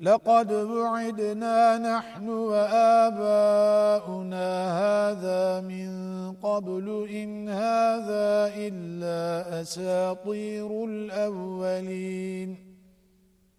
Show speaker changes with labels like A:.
A: لقد بعدنا نحن وآباؤنا هذا من قبل إن هذا إلا أساطير الأولين.